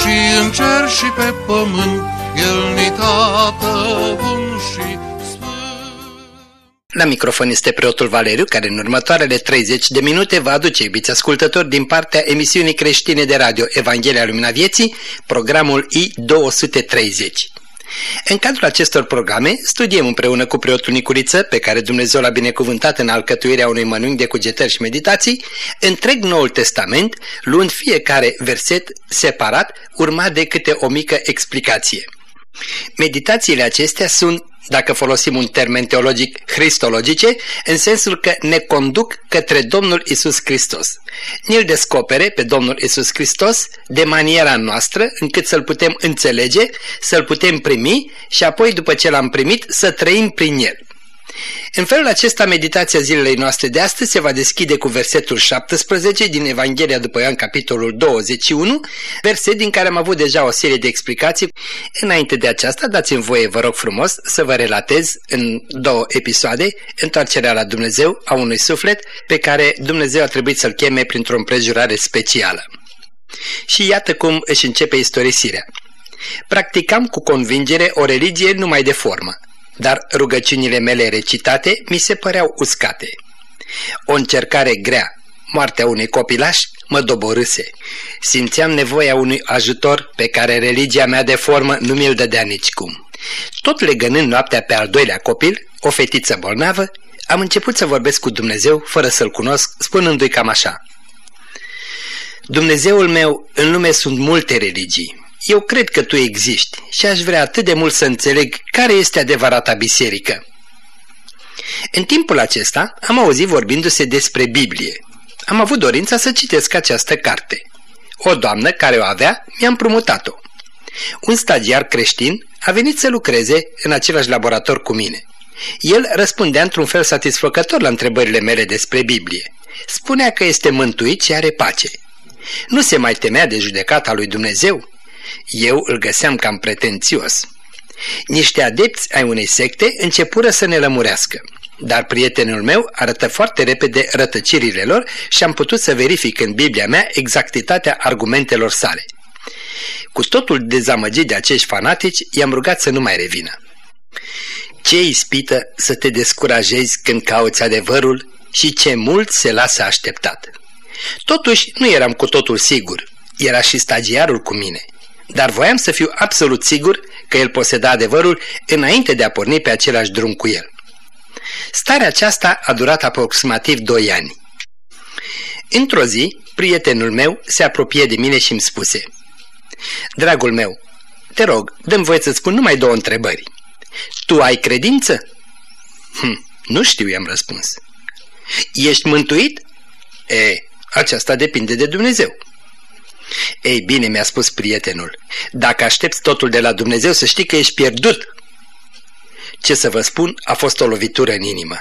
și în cer și pe pământ, El ni tată bun și la microfon este preotul Valeriu, care în următoarele 30 de minute va aduce, iubiți ascultători, din partea emisiunii creștine de radio Evanghelia Lumina Vieții, programul I-230. În cadrul acestor programe, studiem împreună cu preotul Nicuriță, pe care Dumnezeu l-a binecuvântat în alcătuirea unui mănânc de cugetări și meditații, întreg Noul Testament, luând fiecare verset separat, urmat de câte o mică explicație. Meditațiile acestea sunt dacă folosim un termen teologic, cristologice, în sensul că ne conduc către Domnul Isus Hristos. Ne-l descopere pe Domnul Isus Hristos de maniera noastră, încât să-l putem înțelege, să-l putem primi și apoi, după ce l-am primit, să trăim prin el. În felul acesta, meditația zilei noastre de astăzi se va deschide cu versetul 17 din Evanghelia după Ioan, capitolul 21, verset din care am avut deja o serie de explicații. Înainte de aceasta, dați-mi voie, vă rog frumos, să vă relatez în două episoade întoarcerea la Dumnezeu a unui suflet pe care Dumnezeu a trebuit să-l cheme printr-o împrejurare specială. Și iată cum își începe istorisirea. Practicam cu convingere o religie numai de formă dar rugăciunile mele recitate mi se păreau uscate. O încercare grea, moartea unui copilaș, mă doborâse. Simțeam nevoia unui ajutor pe care religia mea de formă nu mi-l dădea nicicum. Tot legănând noaptea pe al doilea copil, o fetiță bolnavă, am început să vorbesc cu Dumnezeu fără să-L cunosc, spunându-i cam așa. Dumnezeul meu, în lume sunt multe religii, eu cred că tu existi și aș vrea atât de mult să înțeleg care este adevărata biserică. În timpul acesta am auzit vorbindu-se despre Biblie. Am avut dorința să citesc această carte. O doamnă care o avea mi-a împrumutat-o. Un stagiar creștin a venit să lucreze în același laborator cu mine. El răspundea într-un fel satisfăcător la întrebările mele despre Biblie. Spunea că este mântuit și are pace. Nu se mai temea de judecata lui Dumnezeu eu îl găseam cam pretențios. Niște adepți ai unei secte începură să ne lămurească, dar prietenul meu arătă foarte repede rătăcirile lor și am putut să verific în Biblia mea exactitatea argumentelor sale. Cu totul dezamăgit de acești fanatici, i-am rugat să nu mai revină. Ce ispită să te descurajezi când cauți adevărul și ce mult se lasă așteptat. Totuși, nu eram cu totul sigur. Era și stagiarul cu mine dar voiam să fiu absolut sigur că el poseda adevărul înainte de a porni pe același drum cu el. Starea aceasta a durat aproximativ doi ani. Într-o zi, prietenul meu se apropie de mine și îmi spuse Dragul meu, te rog, dăm voie să spun numai două întrebări. Tu ai credință? Hm, nu știu, i-am răspuns. Ești mântuit? E, aceasta depinde de Dumnezeu. Ei bine, mi-a spus prietenul, dacă aștepți totul de la Dumnezeu să știi că ești pierdut. Ce să vă spun, a fost o lovitură în inimă.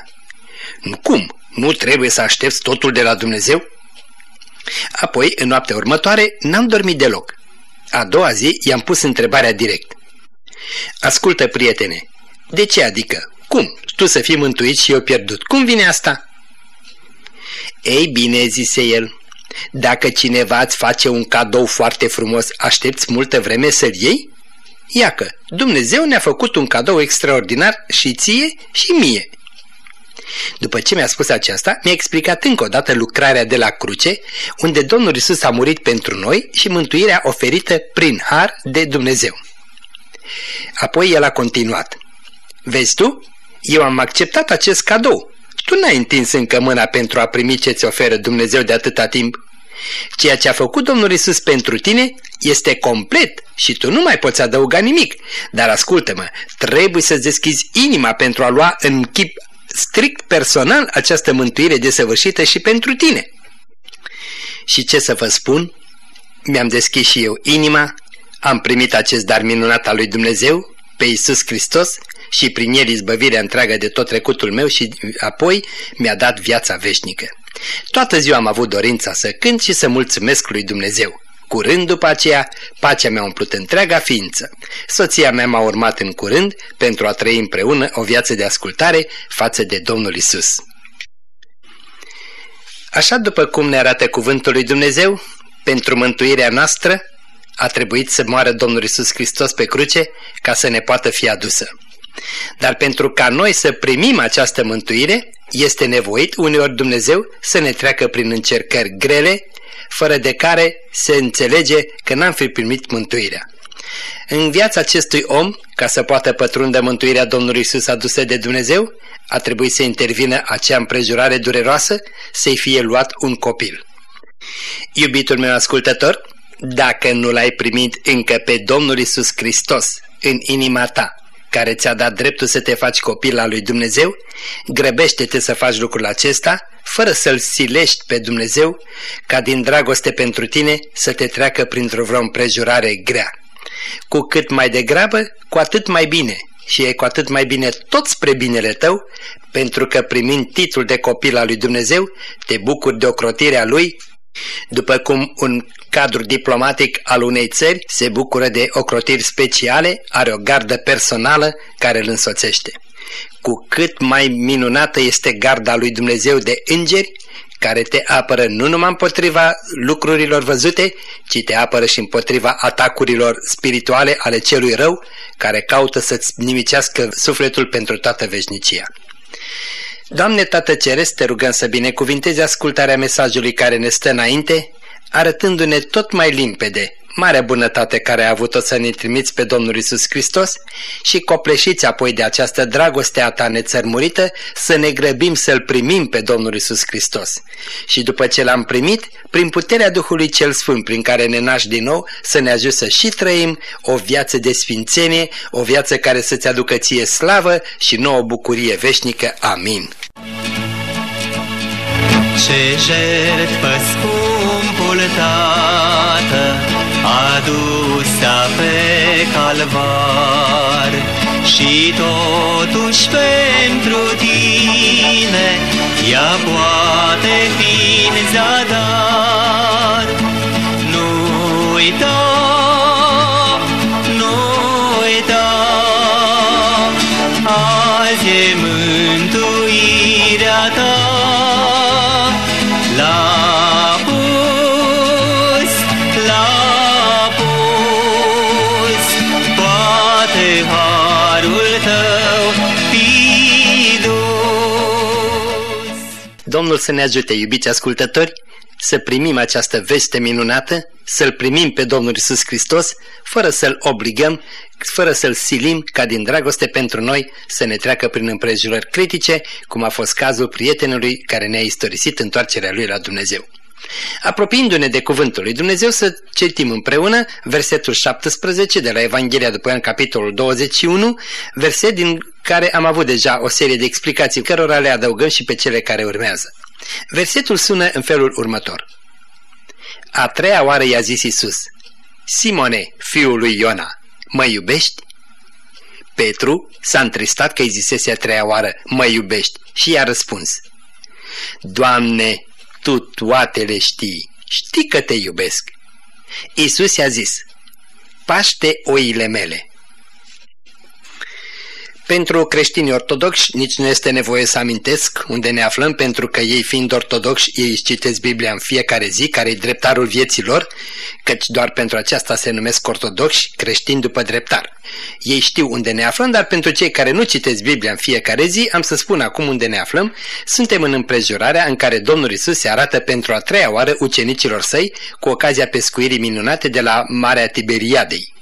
Cum? Nu trebuie să aștepți totul de la Dumnezeu? Apoi, în noaptea următoare, n-am dormit deloc. A doua zi i-am pus întrebarea direct. Ascultă, prietene, de ce adică? Cum? Tu să fii mântuit și eu pierdut. Cum vine asta? Ei bine, zise el, dacă cineva îți face un cadou foarte frumos, aștepți multă vreme să-l iei? Iacă, Dumnezeu ne-a făcut un cadou extraordinar și ție și mie. După ce mi-a spus aceasta, mi-a explicat încă o dată lucrarea de la cruce, unde Domnul Isus a murit pentru noi și mântuirea oferită prin har de Dumnezeu. Apoi el a continuat. Vezi tu, eu am acceptat acest cadou. Tu n-ai întins încă mâna pentru a primi ce ți oferă Dumnezeu de atâta timp. Ceea ce a făcut Domnul Isus pentru tine este complet și tu nu mai poți adăuga nimic. Dar ascultă-mă, trebuie să-ți deschizi inima pentru a lua în chip strict personal această mântuire desăvârșită și pentru tine. Și ce să vă spun? Mi-am deschis și eu inima, Am primit acest dar minunat al lui Dumnezeu, pe Iisus Hristos, și prin el izbăvirea întreagă de tot trecutul meu și apoi mi-a dat viața veșnică. Toată ziua am avut dorința să cânt și să mulțumesc lui Dumnezeu. Curând după aceea, pacea mi-a umplut întreaga ființă. Soția mea m-a urmat în curând pentru a trăi împreună o viață de ascultare față de Domnul Isus. Așa după cum ne arată cuvântul lui Dumnezeu, pentru mântuirea noastră a trebuit să moară Domnul Isus Hristos pe cruce ca să ne poată fi adusă. Dar pentru ca noi să primim această mântuire, este nevoit uneori Dumnezeu să ne treacă prin încercări grele, fără de care se înțelege că n-am fi primit mântuirea. În viața acestui om, ca să poată pătrunde mântuirea Domnului Isus adusă de Dumnezeu, a trebuit să intervină acea împrejurare dureroasă să-i fie luat un copil. Iubitul meu ascultător, dacă nu l-ai primit încă pe Domnul Isus Hristos în inima ta, care ți-a dat dreptul să te faci copil al lui Dumnezeu, grăbește-te să faci lucrul acesta, fără să-L silești pe Dumnezeu, ca din dragoste pentru tine să te treacă printr-o vreo împrejurare grea. Cu cât mai degrabă, cu atât mai bine și e cu atât mai bine tot spre binele tău, pentru că primind titlul de copil al lui Dumnezeu, te bucuri de ocrotirea lui după cum un cadru diplomatic al unei țări se bucură de ocrotiri speciale, are o gardă personală care îl însoțește. Cu cât mai minunată este garda lui Dumnezeu de îngeri, care te apără nu numai împotriva lucrurilor văzute, ci te apără și împotriva atacurilor spirituale ale celui rău, care caută să-ți nimicească sufletul pentru toată veșnicia. Doamne Tată Ceresc, te rugăm să binecuvintezi ascultarea mesajului care ne stă înainte, arătându-ne tot mai limpede marea bunătate care a avut-o să ne trimiți pe Domnul Isus Hristos și copleșiți apoi de această dragoste a ta nețărmurită să ne grăbim să-L primim pe Domnul Isus Hristos. Și după ce L-am primit, prin puterea Duhului Cel Sfânt prin care ne naști din nou, să ne ajute să și trăim o viață de sfințenie, o viață care să-ți aducă ție slavă și nouă bucurie veșnică. Amin. Ce jertfă scumpul Tată adusă pe calvar și totuși pentru tine ea poate fi în zadar. Nu uita, nu uita, azi e mântuirea ta. Domnul să ne ajute, iubiți ascultători, să primim această veste minunată, să-L primim pe Domnul Isus Hristos, fără să-L obligăm, fără să-L silim ca din dragoste pentru noi să ne treacă prin împrejurări critice, cum a fost cazul prietenului care ne-a istorisit întoarcerea lui la Dumnezeu. Apropiindu-ne de cuvântul lui Dumnezeu să citim împreună versetul 17 de la Evanghelia după în capitolul 21, verset din care am avut deja o serie de explicații, cărora le adăugăm și pe cele care urmează. Versetul sună în felul următor. A treia oară i-a zis Isus, Simone, fiul lui Iona, mă iubești? Petru s-a întristat că îi zisese a treia oară, mă iubești, și i-a răspuns, Doamne, Tu toate le știi, știi că te iubesc. Isus i-a zis, Paște oile mele. Pentru creștinii ortodoxi nici nu este nevoie să amintesc unde ne aflăm, pentru că ei fiind ortodoxi, ei își citesc Biblia în fiecare zi, care e dreptarul vieții lor, căci doar pentru aceasta se numesc ortodoxi creștini după dreptar. Ei știu unde ne aflăm, dar pentru cei care nu citesc Biblia în fiecare zi, am să spun acum unde ne aflăm. Suntem în împrejurarea în care Domnul Isus se arată pentru a treia oară ucenicilor săi cu ocazia pescuirii minunate de la Marea Tiberiadei.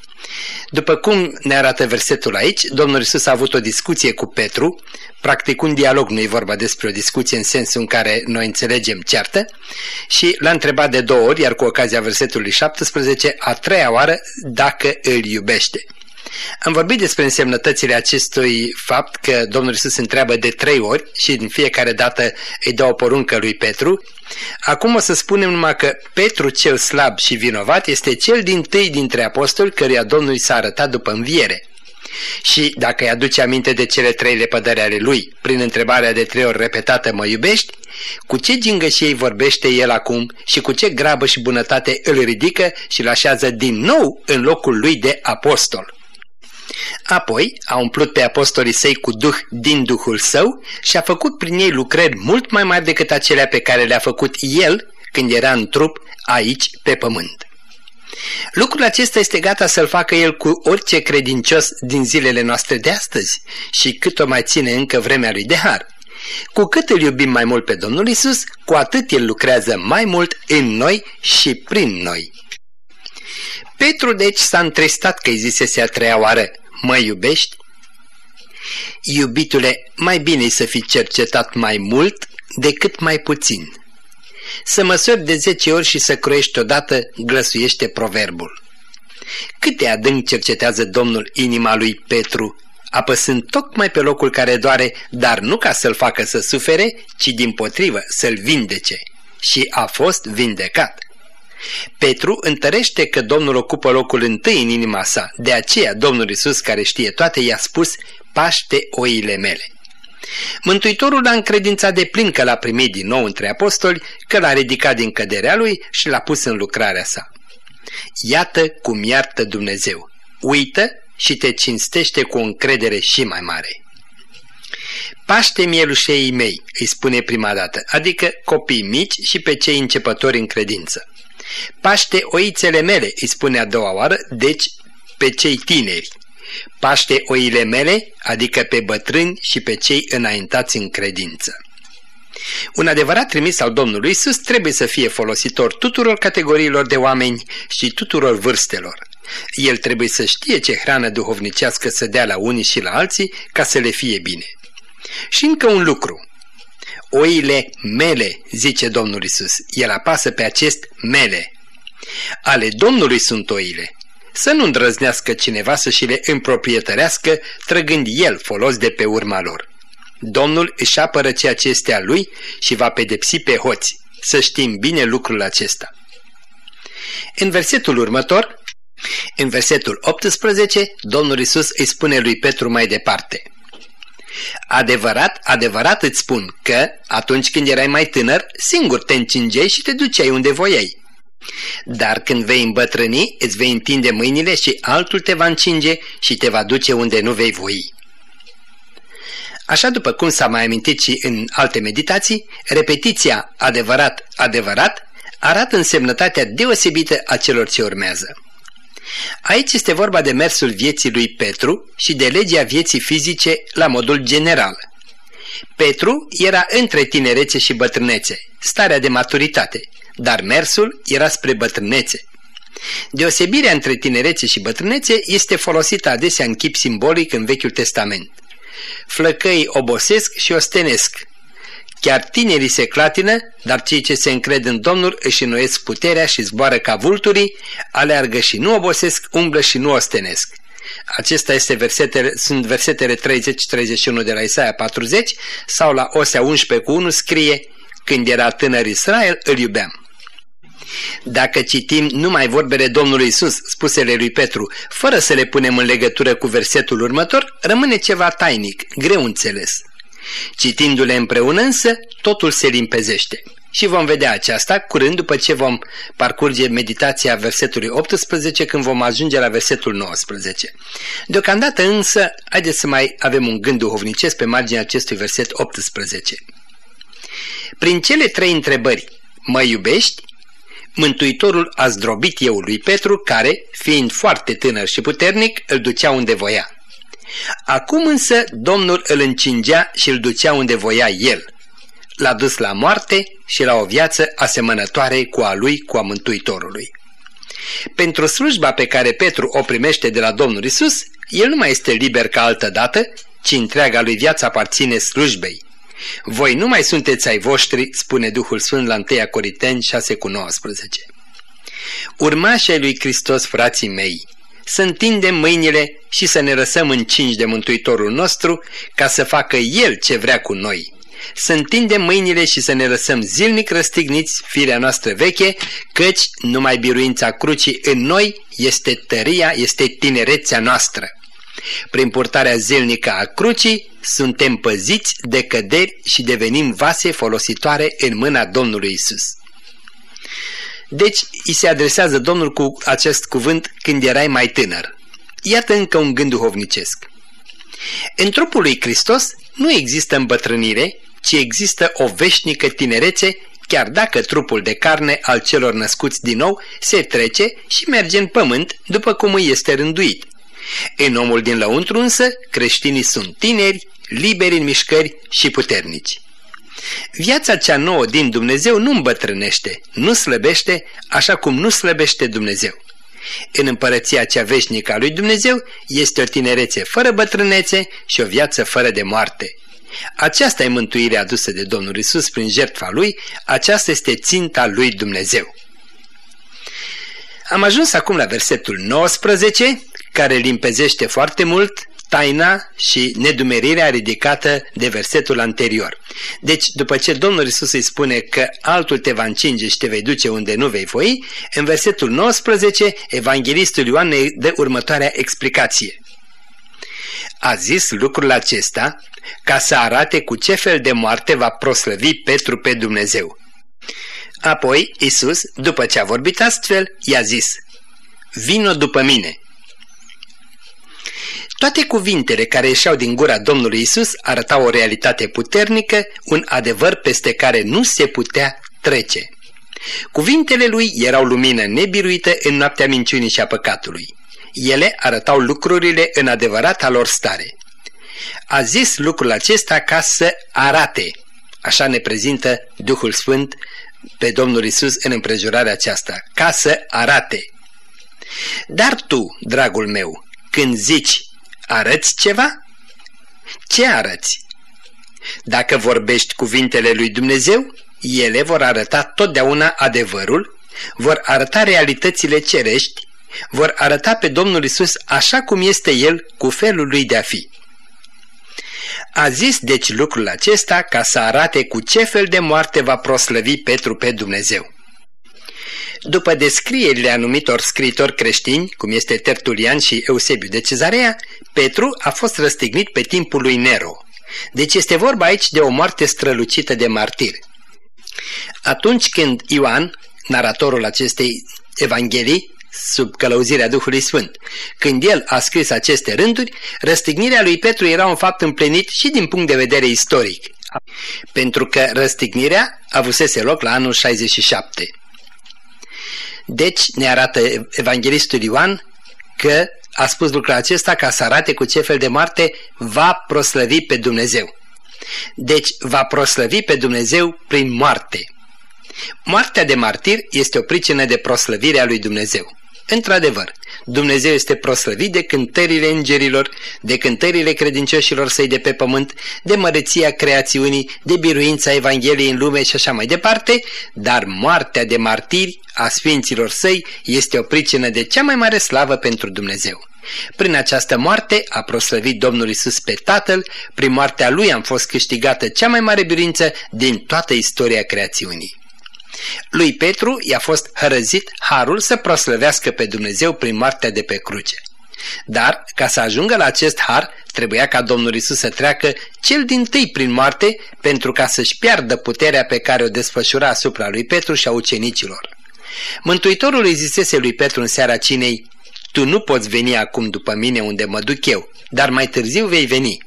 După cum ne arată versetul aici, Domnul Isus a avut o discuție cu Petru, practic un dialog, nu e vorba despre o discuție în sensul în care noi înțelegem ceartă, și l-a întrebat de două ori, iar cu ocazia versetului 17, a treia oară, dacă îl iubește. Am vorbit despre însemnătățile acestui fapt că Domnul Isus întreabă de trei ori și în fiecare dată îi dă o poruncă lui Petru. Acum o să spunem numai că Petru cel slab și vinovat este cel din tâi dintre apostoli căruia Domnul s-a arătat după înviere. Și dacă îi aduce aminte de cele trei lepădări ale lui, prin întrebarea de trei ori repetată, mă iubești? Cu ce gingășiei vorbește el acum și cu ce grabă și bunătate îl ridică și îl așează din nou în locul lui de apostol? Apoi a umplut pe apostolii săi cu duh din duhul său și a făcut prin ei lucrări mult mai mari decât acelea pe care le-a făcut el când era în trup aici pe pământ. Lucrul acesta este gata să-l facă el cu orice credincios din zilele noastre de astăzi și cât o mai ține încă vremea lui de har. Cu cât îl iubim mai mult pe Domnul Isus, cu atât el lucrează mai mult în noi și prin noi. Petru deci s-a întristat că îi zisese a treia oară, mă iubești? Iubitule, mai bine să fi cercetat mai mult decât mai puțin. Să măsori de zece ori și să croiești odată, glăsuiește proverbul. Câte adânc cercetează Domnul inima lui Petru, apăsând tocmai pe locul care doare, dar nu ca să-l facă să sufere, ci din potrivă să-l vindece. Și a fost vindecat. Petru întărește că Domnul ocupă locul întâi în inima sa, de aceea Domnul Isus, care știe toate, i-a spus, paște oile mele. Mântuitorul l-a încredințat de plin că l-a primit din nou între apostoli, că l-a ridicat din căderea lui și l-a pus în lucrarea sa. Iată cum iartă Dumnezeu. Uită și te cinstește cu o încredere și mai mare. Paște mielușeii mei, îi spune prima dată, adică copii mici și pe cei începători în credință. Paște oițele mele, îi spune a doua oară, deci pe cei tineri. Paște oile mele, adică pe bătrâni și pe cei înaintați în credință. Un adevărat trimis al Domnului Isus trebuie să fie folositor tuturor categoriilor de oameni și tuturor vârstelor. El trebuie să știe ce hrană duhovnicească să dea la unii și la alții ca să le fie bine. Și încă un lucru. Oile mele, zice Domnul Isus. El apasă pe acest mele. Ale Domnului sunt oile. Să nu îndrăznească cineva să și le împroprietărească, trăgând el folos de pe urma lor. Domnul își apără ceea ce este a lui și va pedepsi pe hoți. Să știm bine lucrul acesta. În versetul următor, în versetul 18, Domnul Isus îi spune lui Petru mai departe. Adevărat, adevărat îți spun că, atunci când erai mai tânăr, singur te încingeai și te duceai unde voiai. Dar când vei îmbătrâni, îți vei întinde mâinile și altul te va încinge și te va duce unde nu vei voi. Așa după cum s-a mai amintit și în alte meditații, repetiția adevărat, adevărat arată însemnătatea deosebită a celor ce urmează. Aici este vorba de mersul vieții lui Petru și de legea vieții fizice la modul general. Petru era între tinerețe și bătrânețe, starea de maturitate, dar mersul era spre bătrânețe. Deosebirea între tinerețe și bătrânețe este folosită adesea în chip simbolic în Vechiul Testament. Flăcăii obosesc și ostenesc. Chiar tinerii se clatină, dar cei ce se încred în Domnul își înnoiesc puterea și zboară ca vulturii, aleargă și nu obosesc, umblă și nu ostenesc. Acesta este versetele, sunt versetele 30-31 de la Isaia 40 sau la Osea 11 cu 1 scrie Când era tânăr Israel, îl iubeam. Dacă citim numai vorbele Domnului Isus, spusele lui Petru, fără să le punem în legătură cu versetul următor, rămâne ceva tainic, greu înțeles. Citindu-le împreună însă, totul se limpezește. Și vom vedea aceasta curând după ce vom parcurge meditația versetului 18 când vom ajunge la versetul 19. Deocamdată însă, haideți să mai avem un gând duhovnicesc pe marginea acestui verset 18. Prin cele trei întrebări, mă iubești? Mântuitorul a zdrobit eu lui Petru, care, fiind foarte tânăr și puternic, îl ducea unde voia. Acum însă Domnul îl încingea și îl ducea unde voia el. L-a dus la moarte și la o viață asemănătoare cu a lui, cu a Mântuitorului. Pentru slujba pe care Petru o primește de la Domnul Isus, el nu mai este liber ca altă dată, ci întreaga lui viață aparține slujbei. Voi nu mai sunteți ai voștri, spune Duhul Sfânt la 1 Corinteni 6 cu 19. Urmașii lui Hristos, frații mei, să întindem mâinile și să ne răsăm încinși de Mântuitorul nostru ca să facă El ce vrea cu noi. Să întindem mâinile și să ne lăsăm zilnic răstigniți firea noastră veche, căci numai biruința crucii în noi este tăria, este tinerețea noastră. Prin purtarea zilnică a crucii, suntem păziți de căderi și devenim vase folositoare în mâna Domnului Isus. Deci, îi se adresează Domnul cu acest cuvânt când erai mai tânăr. Iată încă un gând duhovnicesc. În trupul lui Hristos nu există îmbătrânire, ci există o veșnică tinerețe, chiar dacă trupul de carne al celor născuți din nou se trece și merge în pământ după cum îi este rânduit. În omul din lăuntru însă, creștinii sunt tineri, liberi în mișcări și puternici. Viața cea nouă din Dumnezeu nu îmbătrânește, nu slăbește, așa cum nu slăbește Dumnezeu. În împărăția cea veșnică a lui Dumnezeu este o tinerețe fără bătrânețe și o viață fără de moarte. Aceasta e mântuirea adusă de Domnul Isus prin jertfa Lui, aceasta este ținta Lui Dumnezeu. Am ajuns acum la versetul 19, care limpezește foarte mult taina și nedumerirea ridicată de versetul anterior. Deci, după ce Domnul Isus îi spune că altul te va încinge și te vei duce unde nu vei voi, în versetul 19, evanghelistul Ioan ne dă următoarea explicație. A zis lucrul acesta ca să arate cu ce fel de moarte va proslăvi Petru pe Dumnezeu. Apoi, Isus, după ce a vorbit astfel, i-a zis, Vino după mine. Toate cuvintele care ieșeau din gura Domnului Isus arătau o realitate puternică, un adevăr peste care nu se putea trece. Cuvintele lui erau lumină nebiruită în noaptea minciunii și a păcatului. Ele arătau lucrurile în adevărata lor stare. A zis lucrul acesta ca să arate. Așa ne prezintă Duhul Sfânt pe Domnul Isus în împrejurarea aceasta, ca să arate. Dar tu, dragul meu, când zici Arăți ceva? Ce arăți? Dacă vorbești cuvintele lui Dumnezeu, ele vor arăta totdeauna adevărul, vor arăta realitățile cerești, vor arăta pe Domnul Isus așa cum este El cu felul lui de a fi. A zis deci lucrul acesta ca să arate cu ce fel de moarte va proslăvi Petru pe Dumnezeu. După descrierile anumitor scriitori creștini, cum este Tertulian și Eusebiu de Cezarea, Petru a fost răstignit pe timpul lui Nero. Deci este vorba aici de o moarte strălucită de martir. Atunci când Ioan, naratorul acestei evanghelii, sub călăuzirea Duhului Sfânt. Când el a scris aceste rânduri, răstignirea lui Petru era un fapt împlinit și din punct de vedere istoric, pentru că răstignirea avusese loc la anul 67. Deci ne arată evanghelistul Ioan că a spus lucrul acesta ca să arate cu ce fel de moarte va proslăvi pe Dumnezeu. Deci va proslăvi pe Dumnezeu prin moarte. Moartea de martir este o pricină de proslăvire a lui Dumnezeu. Într-adevăr, Dumnezeu este proslăvit de cântările îngerilor, de cântările credincioșilor săi de pe pământ, de măreția creațiunii, de biruința Evangheliei în lume și așa mai departe, dar moartea de martiri a sfinților săi este o pricină de cea mai mare slavă pentru Dumnezeu. Prin această moarte a proslăvit Domnul Isus pe Tatăl, prin moartea Lui am fost câștigată cea mai mare biruință din toată istoria creațiunii. Lui Petru i-a fost hărăzit harul să proslăvească pe Dumnezeu prin moartea de pe cruce. Dar, ca să ajungă la acest har, trebuia ca Domnul Isus să treacă cel din tâi prin moarte pentru ca să-și piardă puterea pe care o desfășura asupra lui Petru și a ucenicilor. Mântuitorul îi zisese lui Petru în seara cinei, Tu nu poți veni acum după mine unde mă duc eu, dar mai târziu vei veni.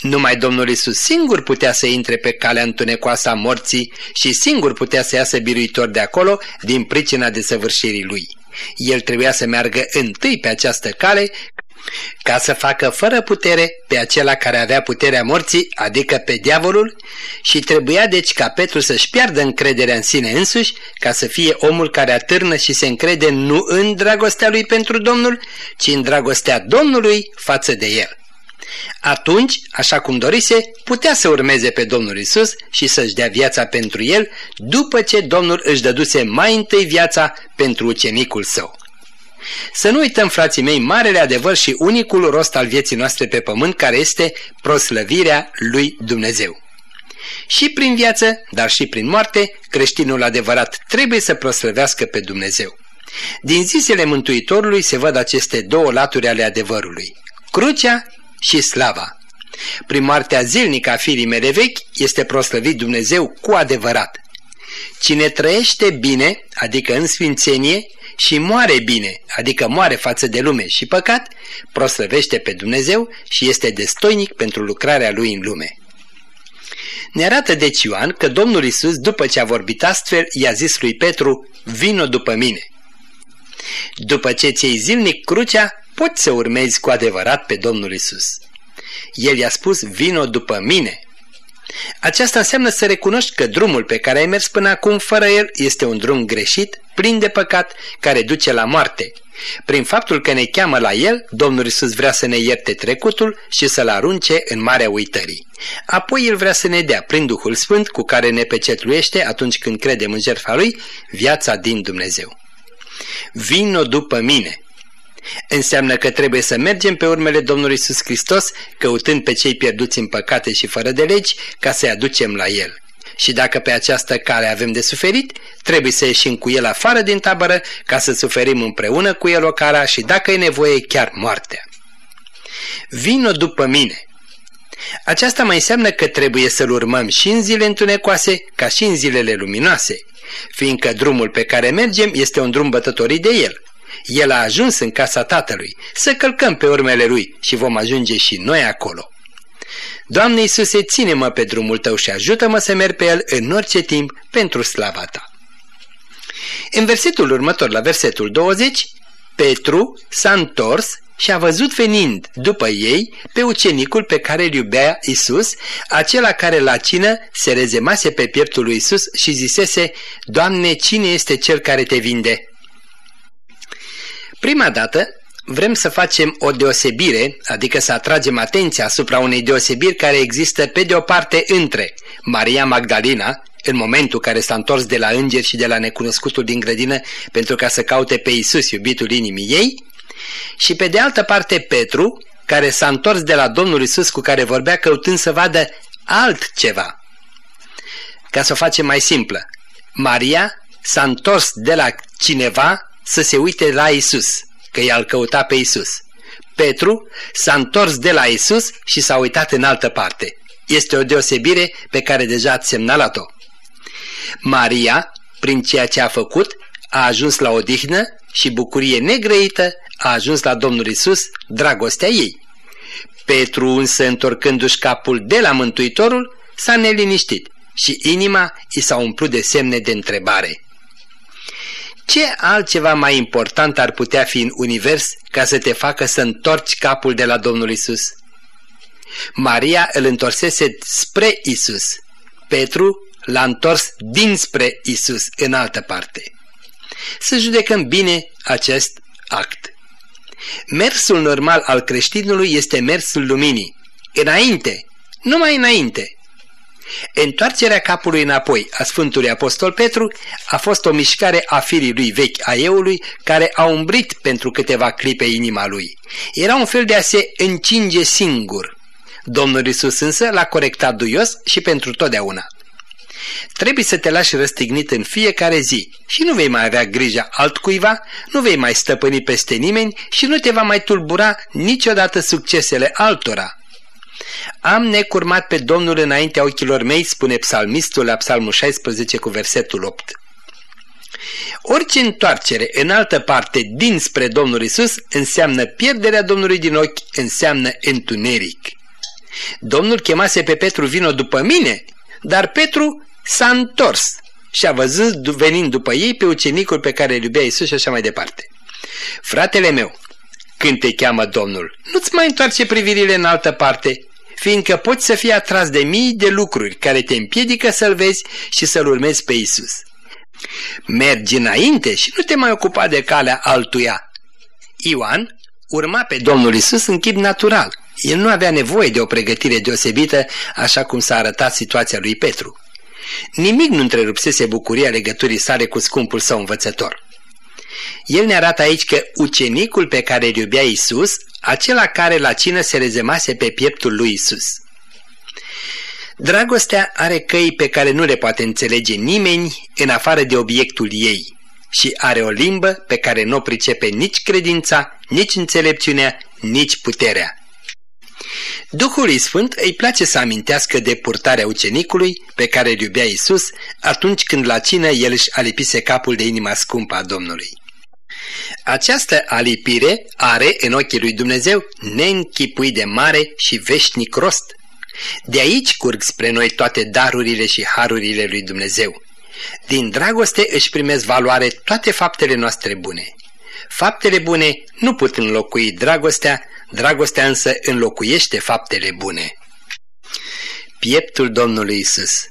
Numai Domnul Isus singur putea să intre pe calea întunecoasă a morții și singur putea să iasă biruitor de acolo din pricina desăvârșirii lui. El trebuia să meargă întâi pe această cale ca să facă fără putere pe acela care avea puterea morții, adică pe diavolul, și trebuia deci ca Petru să-și piardă încrederea în sine însuși, ca să fie omul care atârnă și se încrede nu în dragostea lui pentru Domnul, ci în dragostea Domnului față de el. Atunci, așa cum dorise, putea să urmeze pe Domnul Isus și să-și dea viața pentru el, după ce Domnul își dăduse mai întâi viața pentru ucenicul său. Să nu uităm, frații mei, marele adevăr și unicul rost al vieții noastre pe pământ, care este proslăvirea lui Dumnezeu. Și prin viață, dar și prin moarte, creștinul adevărat trebuie să proslăvească pe Dumnezeu. Din zisele Mântuitorului se văd aceste două laturi ale adevărului, crucea și slava. Prin moartea zilnică a firii mele vechi este proslăvit Dumnezeu cu adevărat. Cine trăiește bine, adică în sfințenie, și moare bine, adică moare față de lume și păcat, proslăvește pe Dumnezeu și este destoinic pentru lucrarea lui în lume. Ne arată deci Ioan că Domnul Isus, după ce a vorbit astfel, i-a zis lui Petru, vino după mine. După ce ți zilnic crucea, poți să urmezi cu adevărat pe Domnul Isus. El i-a spus, vino după mine. Aceasta înseamnă să recunoști că drumul pe care ai mers până acum fără el este un drum greșit, plin de păcat, care duce la moarte. Prin faptul că ne cheamă la el, Domnul Isus vrea să ne ierte trecutul și să-l arunce în marea uitării. Apoi el vrea să ne dea, prin Duhul Sfânt, cu care ne pecetluiește atunci când credem în jertfa lui, viața din Dumnezeu. Vino după mine! Înseamnă că trebuie să mergem pe urmele Domnului Isus Hristos, căutând pe cei pierduți în păcate și fără de legi, ca să-i aducem la El. Și dacă pe această cale avem de suferit, trebuie să ieșim cu El afară din tabără ca să suferim împreună cu El o cara și dacă e nevoie chiar moartea. Vino după mine! Aceasta mai înseamnă că trebuie să-L urmăm și în zile întunecoase ca și în zilele luminoase, fiindcă drumul pe care mergem este un drum bătătorit de El. El a ajuns în casa Tatălui, să călcăm pe urmele Lui și vom ajunge și noi acolo. Doamne Iisuse, ține-mă pe drumul Tău și ajută-mă să merg pe el în orice timp pentru slava Ta. În versetul următor, la versetul 20, Petru s-a întors și a văzut venind după ei pe ucenicul pe care îl iubea Isus, acela care la cină se rezemase pe pieptul lui Isus și zisese, Doamne, cine este cel care te vinde? Prima dată vrem să facem o deosebire, adică să atragem atenția asupra unei deosebiri care există pe de o parte între Maria Magdalena, în momentul care s-a întors de la îngeri și de la necunoscutul din grădină pentru ca să caute pe Isus, iubitul inimii ei, și pe de altă parte Petru, care s-a întors de la Domnul Isus cu care vorbea căutând să vadă altceva. Ca să o facem mai simplă, Maria s-a întors de la cineva să se uite la Isus, că i-al căuta pe Isus. Petru s-a întors de la Isus și s-a uitat în altă parte. Este o deosebire pe care deja ați semnalat-o. Maria, prin ceea ce a făcut, a ajuns la odihnă și bucurie negrăită a ajuns la Domnul Isus, dragostea ei. Petru însă, întorcându-și capul de la Mântuitorul, s-a neliniștit și inima i s-a umplut de semne de întrebare. Ce altceva mai important ar putea fi în univers ca să te facă să întorci capul de la Domnul Isus? Maria îl întorsese spre Isus. Petru l-a întors dinspre Isus în altă parte. Să judecăm bine acest act. Mersul normal al creștinului este mersul luminii. Înainte, numai înainte. Întoarcerea capului înapoi a Sfântului Apostol Petru a fost o mișcare a firii lui vechi a eului care a umbrit pentru câteva clipe inima lui. Era un fel de a se încinge singur. Domnul Isus însă l-a corectat duios și pentru totdeauna. Trebuie să te lași răstignit în fiecare zi și nu vei mai avea grijă altcuiva, nu vei mai stăpâni peste nimeni și nu te va mai tulbura niciodată succesele altora. Am necurmat pe Domnul înaintea ochilor mei, spune psalmistul la psalmul 16 cu versetul 8. Orice întoarcere în altă parte dinspre Domnul Isus înseamnă pierderea Domnului din ochi, înseamnă întuneric. Domnul chemase pe Petru vino după mine, dar Petru s-a întors și a văzut venind după ei pe ucenicul pe care îl iubea Isus și așa mai departe. Fratele meu, când te cheamă Domnul, nu-ți mai întoarce privirile în altă parte, fiindcă poți să fii atras de mii de lucruri care te împiedică să-L vezi și să-L urmezi pe Isus. Mergi înainte și nu te mai ocupa de calea altuia. Ioan urma pe Domnul Isus în chip natural. El nu avea nevoie de o pregătire deosebită, așa cum s-a arătat situația lui Petru. Nimic nu întrerupsese bucuria legăturii sale cu scumpul său învățător. El ne arată aici că ucenicul pe care îl iubea Isus, acela care la cină se rezemase pe pieptul lui Isus. Dragostea are căi pe care nu le poate înțelege nimeni în afară de obiectul ei și are o limbă pe care nu o pricepe nici credința, nici înțelepciunea, nici puterea. Duhului Sfânt îi place să amintească de purtarea ucenicului pe care îl iubea Isus atunci când la cină el își alipise capul de inima scumpă a Domnului. Această alipire are în ochii lui Dumnezeu neînchipui de mare și veșnic rost. De aici curg spre noi toate darurile și harurile lui Dumnezeu. Din dragoste își primesc valoare toate faptele noastre bune. Faptele bune nu pot înlocui dragostea, dragostea însă înlocuiește faptele bune. Pieptul Domnului Isus.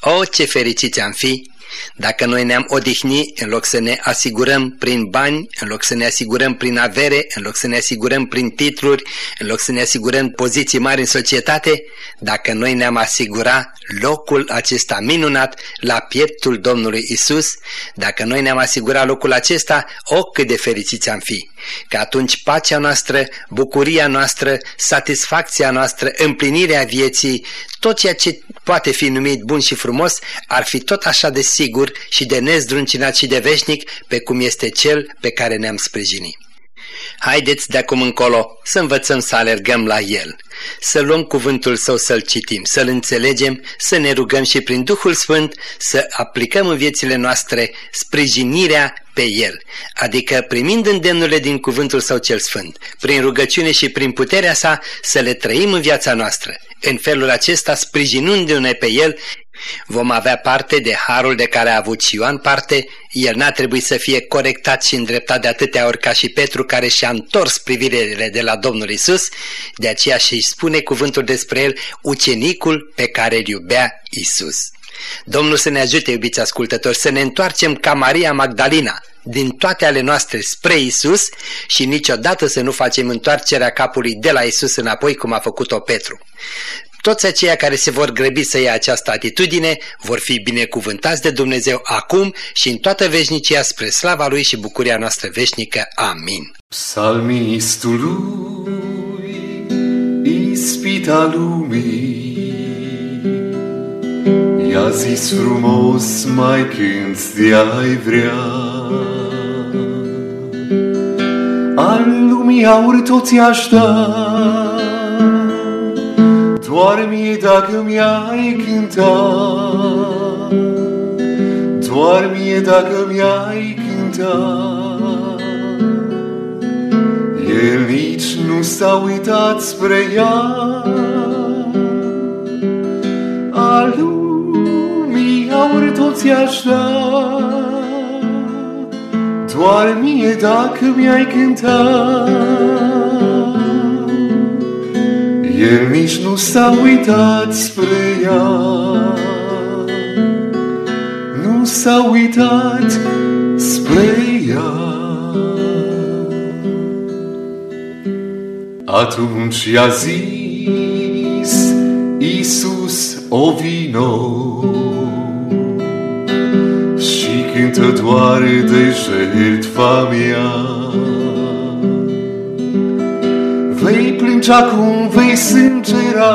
O, ce fericiți am fi dacă noi ne-am odihni, în loc să ne asigurăm prin bani, în loc să ne asigurăm prin avere, în loc să ne asigurăm prin titluri, în loc să ne asigurăm poziții mari în societate, dacă noi ne-am asigurat locul acesta minunat la pieptul Domnului Isus, dacă noi ne-am asigurat locul acesta, o cât de fericiți am fi! Că atunci pacea noastră, bucuria noastră, satisfacția noastră, împlinirea vieții, tot ceea ce poate fi numit bun și frumos, ar fi tot așa de sigur și de nezdruncinat și de veșnic pe cum este cel pe care ne-am sprijinit. Haideți de acum încolo să învățăm să alergăm la El, să luăm cuvântul Său să-L citim, să-L înțelegem, să ne rugăm și prin Duhul Sfânt să aplicăm în viețile noastre sprijinirea pe El, adică primind îndemnurile din cuvântul Său cel Sfânt, prin rugăciune și prin puterea Sa să le trăim în viața noastră. În felul acesta, sprijinându-ne pe El, Vom avea parte de harul de care a avut și Ioan parte, el n-a trebuit să fie corectat și îndreptat de atâtea ori ca și Petru care și-a întors privirile de la Domnul Isus, de aceea și spune cuvântul despre el, ucenicul pe care îl iubea Isus. Domnul să ne ajute, iubiți ascultători, să ne întoarcem ca Maria Magdalena, din toate ale noastre spre Isus și niciodată să nu facem întoarcerea capului de la Isus înapoi cum a făcut-o Petru. Toți aceia care se vor grăbi să ia această atitudine vor fi binecuvântați de Dumnezeu acum și în toată veșnicia spre slava Lui și bucuria noastră veșnică. Amin. Psalmistului, ispita lumii, I-a zis frumos mai când de-ai vrea. Al lumii aur toți aș da, doar mie dacă mi-ai cântat, doar mie dacă mi-ai cântat. El nici nu s-a uitat spre ea, a lumii aur toți așa, doar mie dacă mi-ai cântat. El nici nu s-a uitat spre ea, nu s-a uitat spre ea. Atunci i-a zis Iisus o vino și cântă doar de jertfa mea. Vei plânge acum, vei sângera,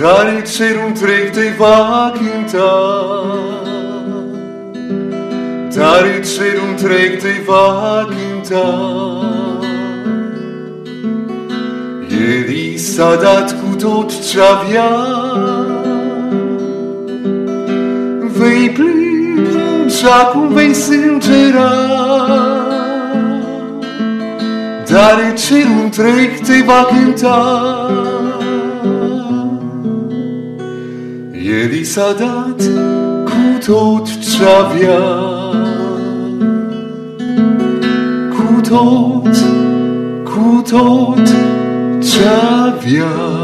dar cerul întreg te va cânta. Dar cerul întreg te va cânta. El i s-a dat cu tot ce avea. Vei plânge, acum vei sângera, dar cerul întreg te va cânta. El i s-a dat cu tot ce avea, cu tot, cu tot ce avea.